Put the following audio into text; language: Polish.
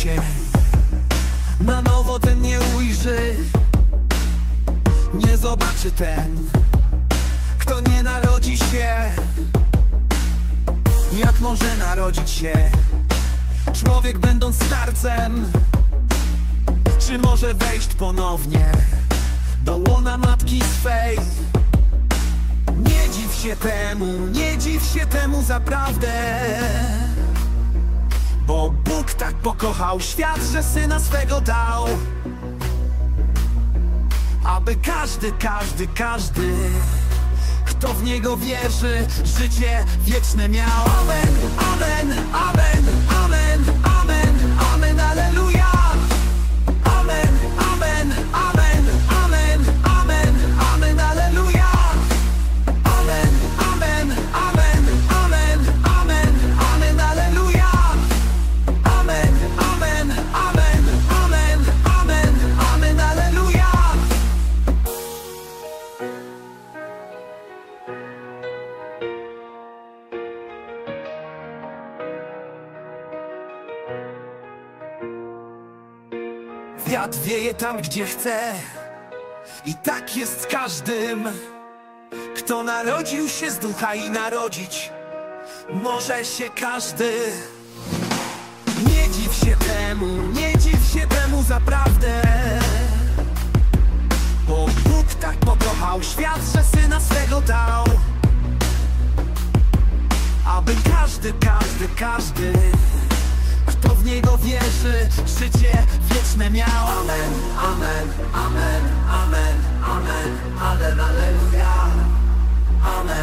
się. Na nowo ten nie ujrzy. Nie zobaczy ten Kto nie narodzi się. Jak może narodzić się? Człowiek będąc starcem Czy może wejść ponownie Do łona matki swej? Nie dziw się temu, nie dziw się temu zaprawdę Bo Bóg tak pokochał świat, że Syna swego dał. Aby każdy, każdy, każdy Kto w Niego wierzy, życie wieczne miał. Amen, amen, amen, Wiatr wieje tam, gdzie chce. I tak jest z każdym Kto narodził się z ducha i narodzić Może się każdy. Nie dziw się temu, nie dziw się temu zaprawdę Bo Bóg tak pokochał świat, że Syna swego dał. Aby każdy, każdy, każdy kto w Niego wierzy, życie wieczne miał Amen, amen, amen, amen, amen, amen, alleluja. Amen,